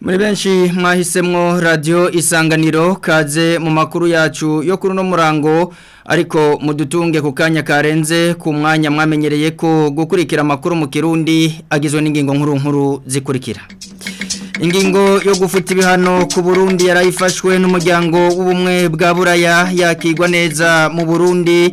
benshi mwahisemwo radio isanganiro kaze mu makuru yacu yo kuri no murango ariko mudutunge ku kanya karenze ku mwanya mwamenyereye ko gukurikira amakuru mu kirundi agizwe n'ingingo nkuru nkuru zikurikira ingingo yo gufuta ibihano ku burundi yarayifashwe n'umuryango w'ubumwe bwa buraya yakigwa neza mu burundi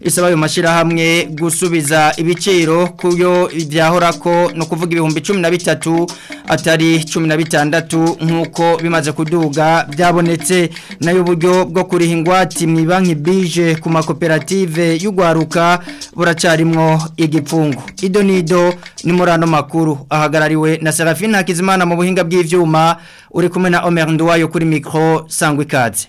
isaba ayo mashyirahamwe gusubiza ibiciro kuyo byahora ko ni ukuvuga ibihumbi cumi na bitatu atari cumi na bitandatu nk'uko bimaze kuduga byabonetse nayo uburyo bwo kuriha ingwate mu banki bije ku makoperative y'urwaruka buheruka buracyarimwo igipfungu ido nido ni muri makuru ahagarariwe na serafine hakizimana mu buhinga bw'ibyuma uri kumwe na Omer yo kuri micro sangwa ikaze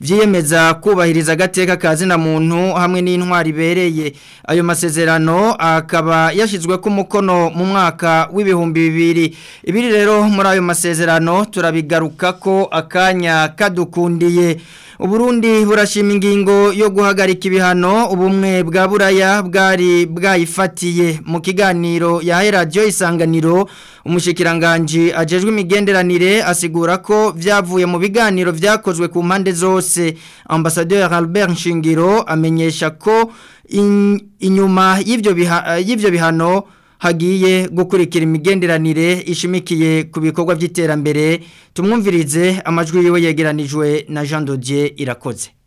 vyiyemeza kubahiriza agateka kazina muntu hamwe n'intwari bereye ayo masezerano akaba yashizwe ku mukono mu mwaka w'ibihumbi bibiri ibiri rero muri ayo masezerano turabigaruka ko akanya kadukundiye Uburundi burashima ingingo yo guhagarika ibihano ubumwe bwa buraya bwari bwayifatiye mu kiganiro ya radio isanganiro umushikiranganje ajejwe imigenderanire asigura ko vyavuye mu biganiro vyakozwe ku mpande zose ambassadeur Albert Nshingiro amenyesha ko in, inyuma y'ivyo y'ivyo bihano hagiye gukurikira imigenderanire ishimikiye ku bikorwa by'iterambere tumwumvirize amajwi yewe yegeranijwe na Jean Dodier irakoze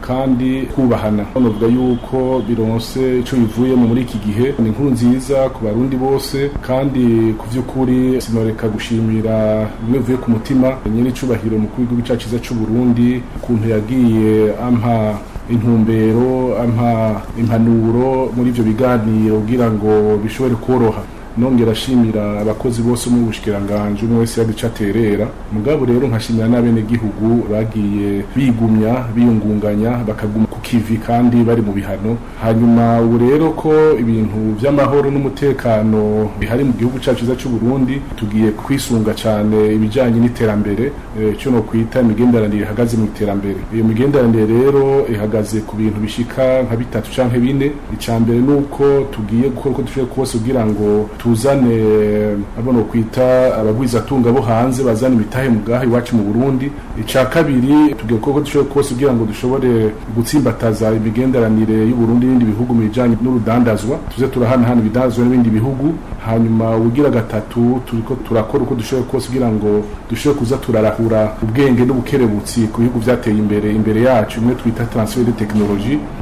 kandi kubahana novuga yuko bironse icyo bivuyemo muri iki gihe ni inkuru nziza ku barundi bose kandi ku by’ukuri sinoreka gushimira bimwe vuye ku mutima nyiri icubahiro mukuru w'igihugu cacu ciza c'uburundi ukuntu yagiye ampa intumbero ampa impanuro muri ivyo biganiro kugira ngo bishobore koroha nongera ashimira abakozi bose mu bushikiranganje umwe wese yagica aterera mugabo rero nkashimira n'abene gihugu bagiye bigumya biyungunganya bakaguma kivi kandi bari mu bihano hanyuma ubu rero ko ibintu by'amahoro n'umutekano bihari mu gihugu cyacu cyiza cy'u Burundi tugiye kwisunga cyane ibijyanye n'iterambere eh, cyo no kwita imigenderanire ihagaze mu iterambere iyo migenderanire rero ihagaze ku bintu bishika nka bitatu cyangwa bine icyambere ni uko tugiye gukora uko dushoboye kose kugira ngo tuzane eh, abono kwita abagwizatunga bo hanze bazane imitahe mu gaha iwacu mu Burundi icya kabiri tugiye gukora uko dushoboye kose kugira ngo dushobore gutsimba gukataza imigenderanire y'u Burundi n'ibindi bihugu mu bijyanye n'urudandazwa tuze turahanahana ibidandazwa n'ibindi bihugu hanyuma ugira gatatu turiko turakora uko dushoboye kose kugira ngo dushobore kuza turarahura ubwenge n'ubukerebutsi ku bihugu byateye imbere imbere yacu imwe twita transfer de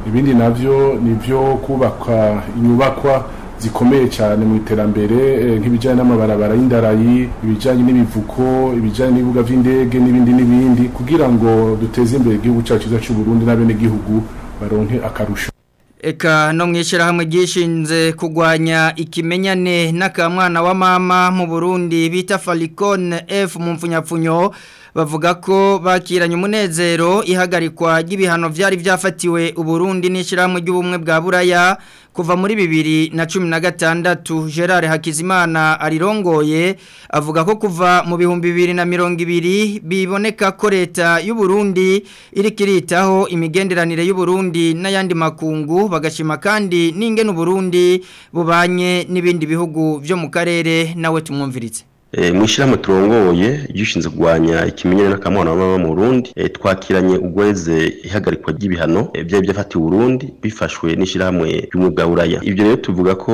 ibindi nabyo ni nivyo kubaka inyubakwa zikomeye cyane mu iterambere eh, nk'ibijyanye n'amabarabara y'indarayi ibijyanye n'ibivuko ibijyanye n'ibibuga by'indege n'ibindi n'ibindi kugira ngo duteze imbere igihugu cyacu cy'u Burundi n'abenegihugu baronke akarusho Eka no mwishyirahamwe ryishinze kurwanya ikimenyane n'akamwana wa mama mu Burundi bita Falicone F mu mfunyapfunyo bavuga ko bakiranye umunezero ihagarikwa ry'ibihano byari byafatiwe uburundi n'ishyirahamwe ry'ubumwe bwa buraya kuva muri bibiri na cumi na gatandatu gerard hakizimana arirongoye avuga ko kuva mu bihumbi bibiri na mirongo ibiri biboneka ko leta y'uburundi iri kiritaho imigenderanire y'uburundi n'ayandi makungu bagashima kandi n'ingene uburundi bubanye n'ibindi bihugu byo mu karere nawe tumwumviritse Eh, mu mwishyiraho turongoye gishinzwe kurwanya ikimenyane n'akamuhano mu Burundi eh, twakiranye ugweze ihagarikwa ry'ibihano eh, byari byafatiwe Burundi bifashwe n'ishyirahamwe ry'umwuga buraya ibyo rero tuvuga ko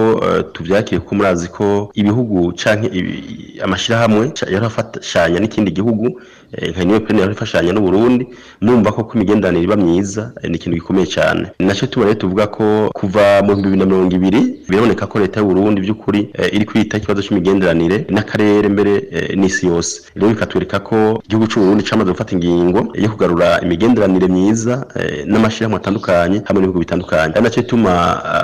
tubyakire ko murazi ko ibihugu canke amashyirahamwe yarafashanya n'ikindi gihugu Eh, nka niyo peni yarifashanya n'u Burundi numva ko imigenderanire iba myiza eh, ni ikintu gikomeye cyane nacyo tuba rero tuvuga ko kuva mu bihumbi bibiri na mirongo ibiri biraboneka ko leta y'u Burundi by'ukuri eh, iri kwita ikibazo cy'imigenderanire n'akarere mbere n'isi yose rero bikatwereka ko igihugu cy'u cyamaze gufata ingingo yo kugarura imigenderanire myiza n'amashyirahamwe atandukanye hamwe n'ibihugu bitandukanye ari nacyo bituma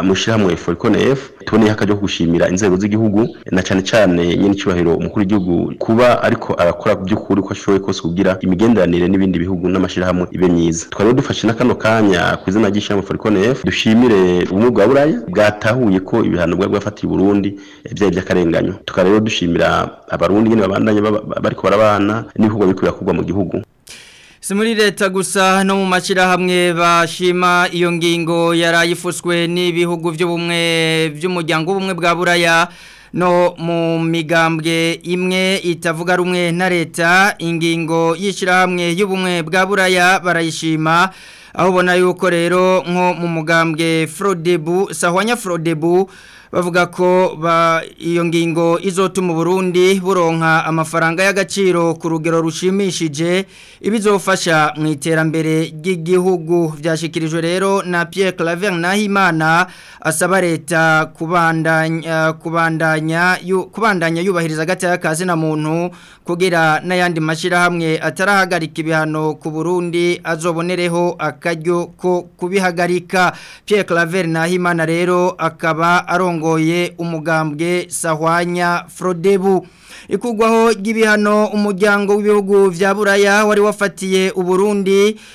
mu ishyirahamwe FORCONF tuboneye akaryo gushimira inzego z'igihugu na cyane cyane nyine icyubahiro umukuru w'igihugu kuba ariko arakora by'ukuri uko ashoboye kose byose kugira imigenderanire n'ibindi bihugu n'amashyirahamwe ibe myiza twari dufashe na kano kanya ku izina ry'ishyirahamwe Forikonefu dushimire ubumwe bwa Buraya bwatahuye ko ibihano bwari bwafatiye Burundi byari by'akarenganyo tukaba rero dushimira abarundi nyine babandanye bariko barabana n'ibikorwa biriko birakorwa mu gihugu si muri leta gusa no mu mashyirahamwe bashima iyo ngingo yarayifuswe n'ibihugu by'ubumwe by'umuryango ubumwe bwa buraya no mu migambwe imwe itavuga rumwe na leta ingingo y'ishyirahamwe y'ubumwe bwa buraya barayishima aho ubona yuko rero nko mu mugambwe forodebu sahwanya forodebu bavuga ko ba iyo ngingo izotuma Burundi buronka amafaranga y'agaciro ku rugero rushimishije ibizofasha mu iterambere ry'igihugu byashyikirijwe rero na Pierre Clavier Nahimana asaba leta kubandanya eh, kubandanya yubahiriza agati y'akazi na muntu kugira n'ayandi mashyirahamwe atarahagarika ibihano ku Burundi azobonereho akajyo ko kubihagarika Pierre Claver Nahimana rero akaba aronga yarongoye umugambwe sahwanya frodebu ikugwaho ry'ibihano umuryango w'ibihugu vya buraya wari wafatiye uburundi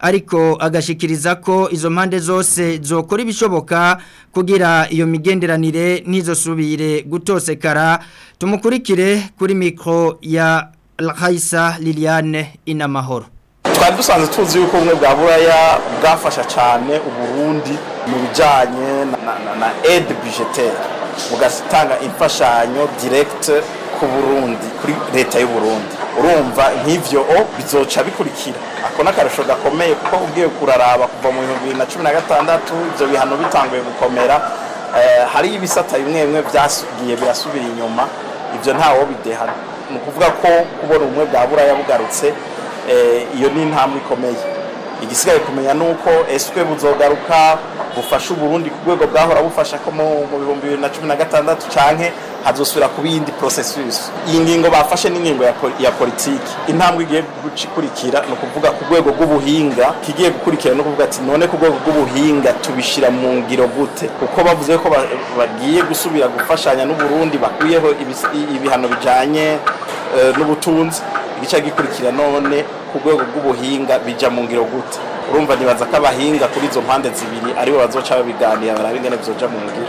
ariko agashikiriza ko izo mpande zose zokora ibishoboka kugira iyo migenderanire n'izo subire gutosekara tumukurikire kuri mikoro ya Rahayisa liliane inamahoro twari dusanzwe tuzi yuko ubumwe bwa buraya bwafasha cyane uburundi mu bijyanye na edi bijeteri bugatanga imfashanyo Direct. ku burundi kuri leta y'uburundi urumva nk'ibyo o bizoca bikurikira ako n'akarusho gakomeye kuko ugiye kuraraba kuva mu bihumbi bibiri na cumi na gatandatu ibyo bihano bitanguye gukomera eh, hari ibisata bimwe bimwe byasubiye birasubira inyuma ibyo ntawo bidehana ni ukuvuga ko kubona ubumwe bwa buraya bugarutse eh, iyo ni intambwe ikomeye igisigaye kumenya ni uko eswe buzogaruka bufasha uburundi ku rwego bwahora bufasha ko mu bihumbi bibiri na cumi na gatandatu canke hazosubira kuba iyindi processus iyi ngingo bafashe n'ingingo ya politiki intambwe igiye gukurikira ni ukuvuga ku rwego rw'ubuhinga kigiye gukurikira no kuvuga ati none ku rwego rw'ubuhinga tubishyira mu ngiro gute kuko bavuze ko bagiye gusubira gufashanya n'uburundi bakuyeho ibihano bijyanye eh, n'ubutunzi gica gikurikira none ku rwego rw'ubuhinga bijya mu ngiro gute urumva nibaza ko abahinga kuri izo mpande zibiri aribo bazoca babiganira barabe ingene bizoja mu ngiro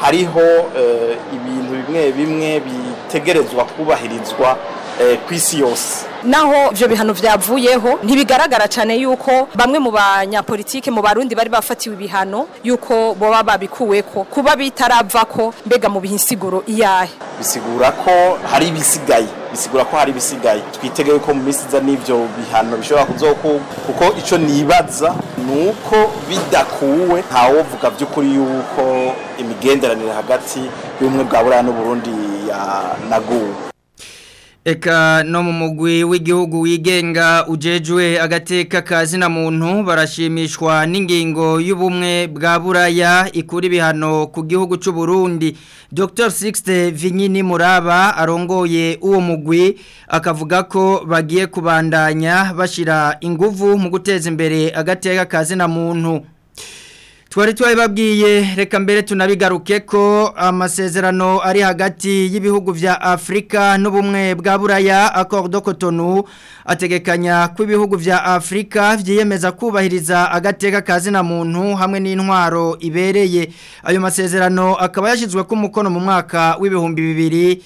hariho eh, ibintu bimwe bimwe bitegerezwa kubahirizwa eh, ku isi yose naho ibyo bihano byavuyeho ntibigaragara cyane yuko bamwe mu banyapolitike mu barundi bari bafatiwe ibihano yuko baba babikuwe ko kuba bitarapfa ko mbega mu bihisiguro iyahe bisigura ko hari ibisigaye bisigura ko hari ibisigaye twiteguye ko mu minsi iza n'ibyo bihano bishobora kuzokurwa kuko icyo nibaza ni uko bidakuwe ntawovuga by'ukuri yuko imigenderanire hagati y'ubumwe bwa buraya n'uburundi yanaguwe Eka no mu mugwi w'igihugu wigenga ujejwe agateka kazina muntu barashimishwa n'ingingo y'ubumwe bwa buraya ikura ibihano ku gihugu cy'u Burundi Dr Sixte Vinyini Muraba arongoye uwo mugwi akavuga ko bagiye kubandanya bashira inguvu mu guteza imbere agateka na muntu twari twabibabwiye reka mbere tunabigaruke ko amasezerano ari hagati y'ibihugu bya afurika n'ubumwe bwa buraya akordo kotonu ategekanya ko ibihugu bya afurika byiyemeza kubahiriza agateka kazina muntu hamwe n'intwaro ibereye ayo masezerano akaba yashyizwe ku mukono mu mwaka w'ibihumbi bibiri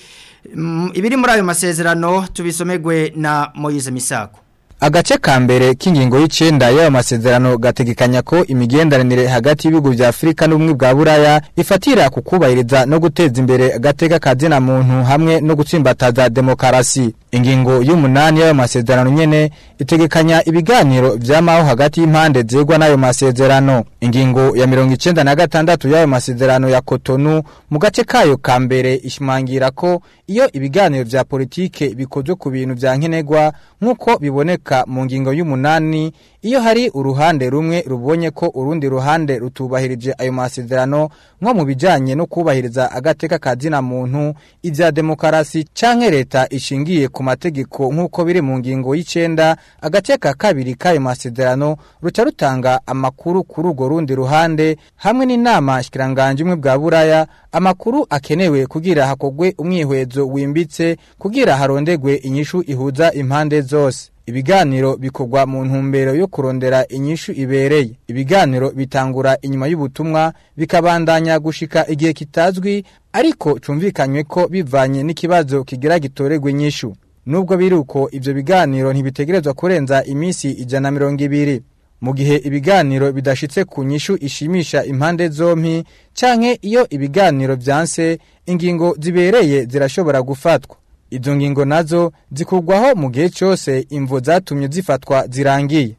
mm, ibiri muri ayo masezerano tubisomerwe na moyize misako Agace ka mbere k'ingingo y'icyenda y'ayo masezerano gategekanya ko imigenderanire hagati y'ibihugu bya Afurika n'ubumwe bwa Buraya ifatira ku kubahiriza no guteza imbere agateka zina muntu hamwe no gutsimbataza demokarasi. Ingingo y'umunani y'ayo masezerano nyine itegekanya ibiganiro by’amaho hagati y'impande zegwa n'ayo masezerano. Ingingo ya mirongo icyenda na gatandatu y'ayo masezerano ya kotonu mu gace kayo ka mbere ishimangira ko iyo ibiganiro bya politiki bikozwe ku bintu bya nkenegwa nkuko biboneka gutegeka mu ngingo y'umunani iyo hari uruhande rumwe rubonye ko urundi ruhande rutubahirije ayo masezerano nko mu bijyanye no kubahiriza agateka ka zina muntu ibya demokarasi cyangwa leta ishingiye ku mategeko nk'uko biri mu ngingo y'icyenda agateka kabiri k'ayo masezerano ruca rutanga amakuru kuri urwo rundi ruhande hamwe n'inama shyikirangange imwe bwa buraya amakuru akenewe kugira hakogwe umwihwezo wimbitse kugira harondegwe inyishu ihuza impande zose Ibiganiro bikogwa mu ntumbero yo kurondera inyishu ibereye. Ibiganiro bitangura inyuma y'ubutumwa bikabandanya gushika igihe kitazwi ariko cumvikanywe ko bivanye n'ikibazo kigira gitoregwa inyishu. Nubwo biruko ibyo biganiro ntibitegerezwa kurenza iminsi ijana mirongo ibiri. Mu gihe ibiganiro bidashitse ku nyishu ishimisha impande zompi canke iyo ibiganiro vyanse ingingo zibereye zirashobora gufatwa. izo ngingo nazo zikugwaho mu gihe cyose imvo zatumye zifatwa zirangiye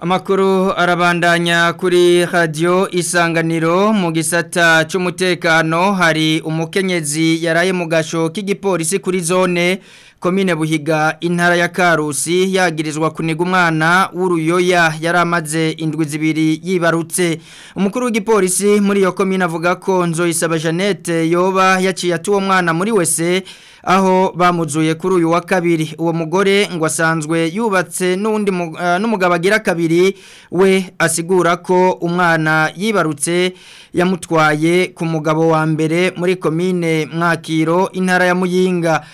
Amakuru arabandanya kuri radio isanganiro mu gisata cy'umutekano hari umukenyezi yaraye mu gasho k'igipolisi kuri zone komine buhiga intara ya karusi yagirizwa kuniga umwana w'uruyoya yari amaze indwi zibiri yibarutse umukuru w'igipolisi muri iyo komine avuga ko nzoyisaba jeannette yoba yaciye atuwo mwana muri wese aho bamuzuye kuri uyu wa kabiri uwo mugore ngo asanzwe yubatse n'undi eh, n'umugabo agira kabiri we asigura ko umwana yibarutse yamutwaye ku mugabo wa mbere muri komine mwakiro intara ya muyinga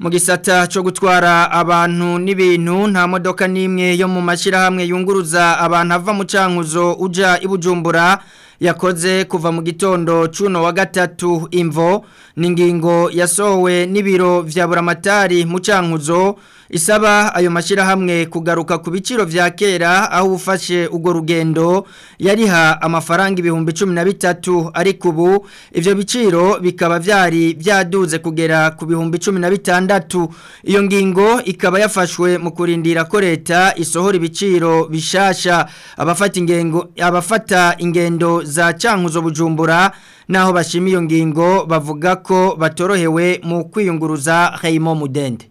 mu gisata cyo gutwara abantu n'ibintu nta modoka n'imwe yo mu mashyirahamwe yunguruza abantu ava mu cankuzo ujya i bujumbura yakoze kuva mu gitondo cuno wa gatatu imvo ni ingingo yasohowe n'ibiro bya buramatari mu cankuzo isaba ayo mashyirahamwe kugaruka ku biciro vya kera aho ufashe urwo rugendo yariha amafaranga ibihumbi cumi na bitatu ariko ubu ibyo biciro bikaba byari byaduze kugera ku bihumbi cumi na bitandatu iyo ngingo ikaba yafashwe mu kurindira ko leta isohora ibiciro bishasha abafata ingengo abafata ingendo za cankuzo bujumbura naho bashimiye iyo ngingo bavuga ko batorohewe mu kwiyunguruza Raymond Mudende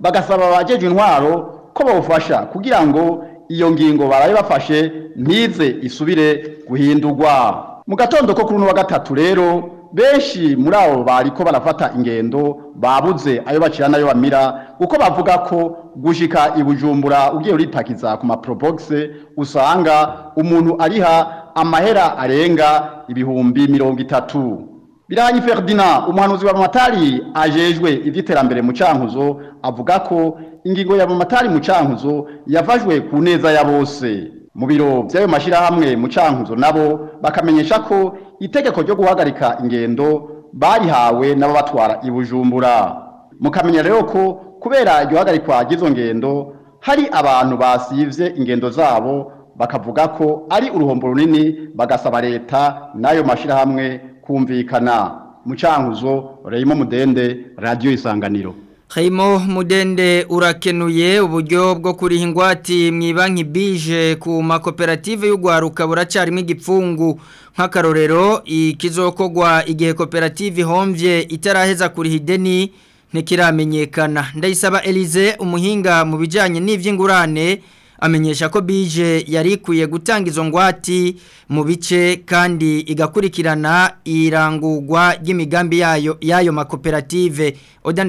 bagasaba abajeje intwaro ko bawufasha kugira ngo iyo ngingo baraye bafashe ntize isubire guhindurwa mu gatondo ko kuri uno wa gatatu rero benshi muri abo bariko barafata ingendo babuze ayo bacira nayo bamira kuko bavuga ko gushika ibujumbura ugiye uripakiza ku maprobox usanga umuntu ariha amahera arenga ibihumbi mirongo itatu biranyi Ferdinand umuhanuzi wa Matari ajejwe iby’iterambere mu cankuzo avuga ko ingingo ya Matari mu cankuzo yafashwe ku neza ya bose mu biro by'ayo mashyirahamwe mu cankuzo nabo bakamenyesha ko itegeko ryo guhagarika ingendo barihawe n'ababatwara i bujumbura mukamenya rero ko kubera iryo hagarikwa ry'izo ngendo hari abantu basivye ingendo zabo bakavuga ko ari uruhombo runini bagasaba leta n'ayo mashyirahamwe kumvikana mu cankuzo reyimo mudende radiyo isanganiro Haimo mudende urakenuye uburyo bwo kuri Hingwati mu ibanki bije ku makoperative y'urwaruka buracarimo igipfungu nk'akarorero ikizokogwa igihe koperative ihombye itaraheza kuri Hideni ntikiramenyekana ndayisaba Elize umuhinga mu bijyanye n'iby'ingurane amenyesha ko bije yari ikwiye gutanga izo ngwate mu bice kandi igakurikirana irangugwa ry'imigambi yayo y'ayo makoperative oda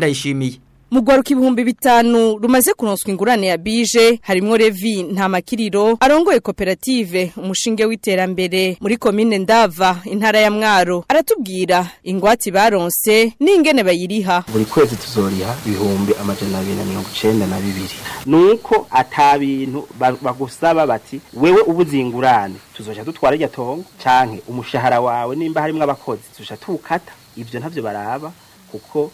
Mugwaruka ibihumbi bitanu rumaze kuronswa ingurane ya bije harimo Levi Ntamakiriro arongoye koperative umushinge w'iterambere muri commune Ndava intara ya Mwaro aratubwira ingwati baronse n'ingene bayiriha buri kwezi tuzoriha ibihumbi na bibiri. nuko atabintu bagusaba bati wewe ubuze ingurane tuzoja dutwara irya tongo canke umushahara wawe nimba harimo abakozi tuzoja tukata ibyo ntavyo baraba kuko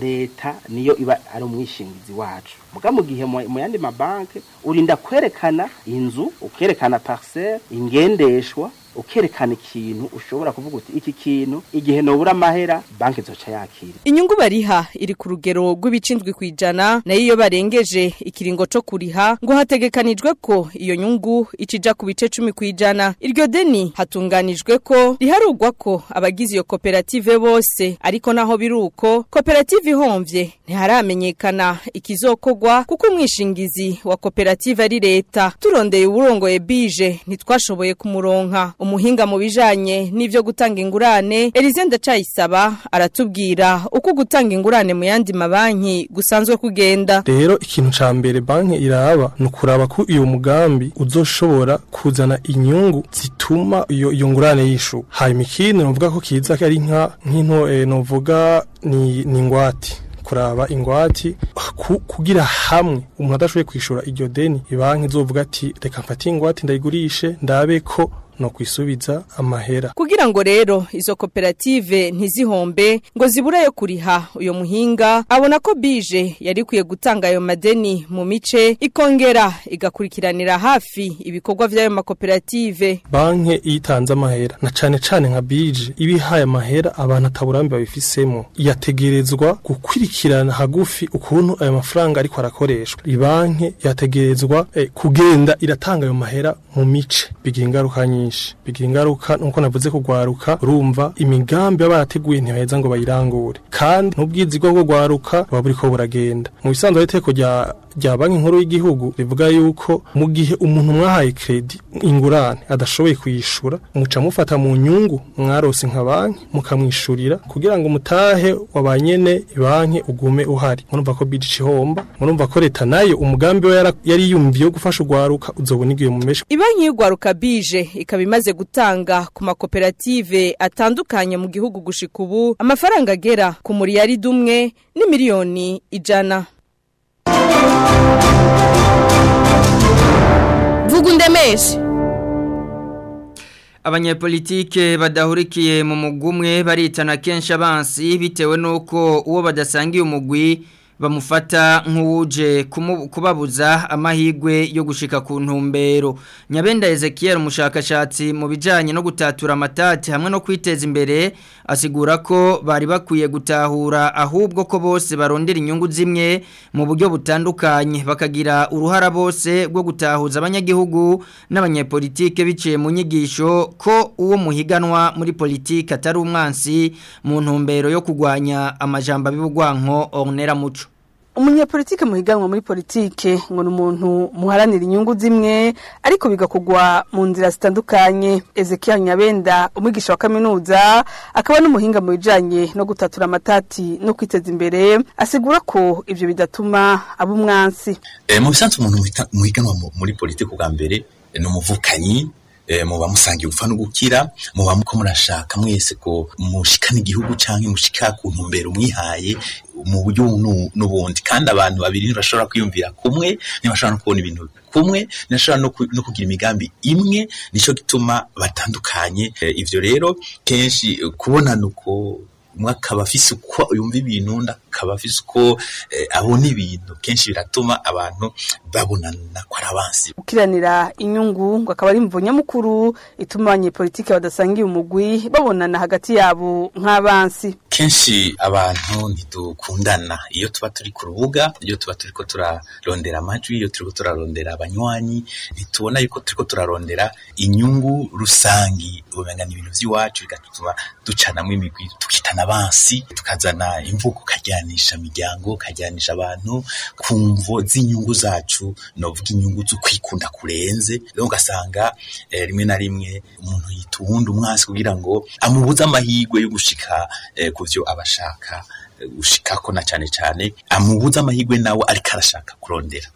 leta niyo iba ari umwishingizi wacu muga mu gihe mu yandi mabanki urinda kwerekana inzu ukerekana pariseri ingendeshwa ukerekana ikintu ushobora kuvuga uti iki kintu igihe nobura amahera banki zoca yakira inyungu bariha iri ku rugero rw'ibicindwi ku ijana nayo iyo barengeje ikiringo cyo kuriha ngo hategekanijwe ko iyo nyungu ikija ku bice cumi ku ijana iryo deni hatunganijwe ko riharugwa ko abagize iyo koperative bose ariko naho biri uko koperative ihombye ntiharamenyekana ikizokogwa kuko umwishingizi wa koperative ari leta turondeye uburongoye bije ntitwashoboye kumuronka umuhinga mu bijanye nibyo gutanga ingurane Elize Ndacayisaba aratubwira uko gutanga ingurane mu yandi mabanki gusanzwe kugenda rero ikintu ca mbere banki iraba nukuraba ko uyu mugambi uzoshobora kuzana inyungu zituma iyo iyo ngurane yishu hanyuma ikindi novuga ko kiza ari nka nk'into eh, novuga ni ni kuraba ingwati kugira hamwe umuntu adashoboye kwishura iryo deni ibanki izovuga ati reka mfate ingwate ndayigurishe ndabe ko no kwisubiza amahera kugira ngo rero izo koperative ntizihombe ngo zibure yo kuriha uyo muhinga abona ko bije yari kwiye gutanga ayo madeni mu mice ikongera igakurikiranira hafi ibikorwa by'ayo makoperative banke itanze amahera na cyane cyane nka bije ibihaye amahera abantu ataburambi babifisemo yategerezwa gukurikirana hagufi ukuntu ayo mafaranga ariko arakoreshwa banki yategerezwa eh, kugenda iratanga ayo mahera mu mice bigira ingaruka nyinshi myinshi bigira ingaruka nuko navuze kugwaruka urumva imigambi barateguye ntibaheza ngo bayirangure kandi n'ubwizi bwo kugwaruka buba buriko buragenda mu bisanzwe iteko rya rya banki nkuru y'igihugu rivuga yuko mu gihe umuntu mwahaye kredi ingurane adashoboye kuyishura muca mufata mu nyungu mwarose nka banki mukamwishurira kugira ngo mutahe wabanyene banki ugume uhari murumva ko bidge ihomba murumva ko leta nayo umugambi we yari yumviye gufasha ugwaruka uzobona igihe mu meshi ibanki y'ugwaruka bije ikaba ikaba imaze gutanga ku makoperative atandukanye mu gihugu gushika ubu amafaranga agera ku muriyari dumwe ni miliyoni ijana vugundemeshi abanyepolitike badahurikiye mu mugumwe baritana kenshi abansi bitewe nuko uwo badasangiye umugwi bamufata nk'uwuje kubabuza amahirwe yo gushika ku ntumbero nyabenda Ezekiel umushakashatsi mu bijyanye no gutatura amatati hamwe no kwiteza imbere asigura ko bari bakwiye gutahura ahubwo ko bose barondera inyungu zimwe mu buryo butandukanye bakagira uruhara bose rwo gutahuza abanyagihugu n'abanyepolitike biciye mu nyigisho ko uwo muhiganwa muri politiki atari umwansi mu ntumbero yo kugwanya amajambo abibugwanko ornera muco umunyepolitike muhiganwa muri politike ngo ni umuntu muharanira inyungu zimwe ariko bigakugwa mu nzira zitandukanye ezekiya nyabenda umwigisha wa kaminuza akaba n'umuhinga mu bijyanye no gutatura amatati no kwiteza imbere asigura ko ibyo bidatuma aba umwansi eh, mu bisanzwe umuntu muhiganwa muri politike bwa mbere ni umuvukanyi Eh, muba musangiye gupfa no gukira muba muko murashaka mwese ko mushikana igihugu cyangwa mushika ku ntumbero mwihaye mu buryo n'ubundi kandi abantu babiri ntibashobora kwiyumvira kumwe ntibashobora no kubona ibintu kumwe ntibashobora no kugira imigambi imwe nicyo gituma batandukanye eh, ibyo rero kenshi kubona uko umwe akaba afise uko yumva ibintu undi akaba afise uko eh, abona ibintu kenshi biratuma abantu babonana ko ari abansi ukiranira inyungu ngo akaba ari imvu nyamukuru ituma abanyepolitike badasangiye umugwi babonana hagati yabo nk'abansi kenshi abantu ntidukundana iyo tuba turi ku rubuga iyo tuba turi ko turarondera amajwi iyo turi ko turarondera abanywanyi ntitubona yuko turi ko turarondera inyungu rusangi ubangana ibintu by'iwacu bigatuma ducanamo imigwi tukitana tukazana abansi tukazana imvugo ukajyanisha imiryango ukajyanisha abantu ku mvo z'inyungu zacu navuga inyungu zo kwikunda kurenze rero ugasanga eh, rimwe na rimwe umuntu yita uwundi umwasi kugira ngo amubuze amahirwe yo gushika eh, ku byo abashaka eh, gushikako na cyane cyane amubuze amahirwe nawe ariko arashaka kurondera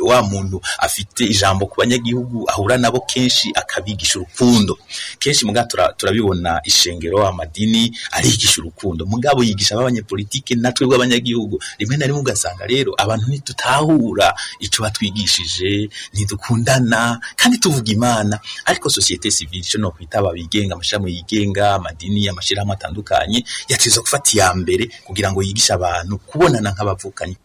wa muntu afite ijambo ku banyagihugu ahura nabo kenshi akabigisha urukundo kenshi mu gato turabibona ishengero amadini arigisha urukundo mugabo yigisha abanyapolitiki natwe bw'abanyagihugu rimwe na rimwe ugasanga rero abantu ntitutahura icyo batwigishije ntidukundana kandi tuvuga imana ariko sosiyete sivile cyo no kwita ababigenga amashami yigenga amadini amashyirahamwe atandukanye yateza gufata iya mbere kugira ngo yigishe abantu kubonana nk'abavukanye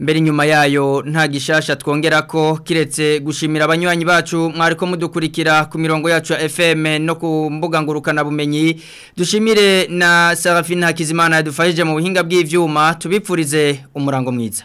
mbere nyuma yayo nta gishasha twongera ko kiretse gushimira abanywanyi bacu mwari ko mudukurikira ku mirongo yacu ya FM no ku mbuga bumenyi dushimire na Serafine Hakizimana yadufashije mu buhinga bw'ivyuma tubipfurize umurango mwiza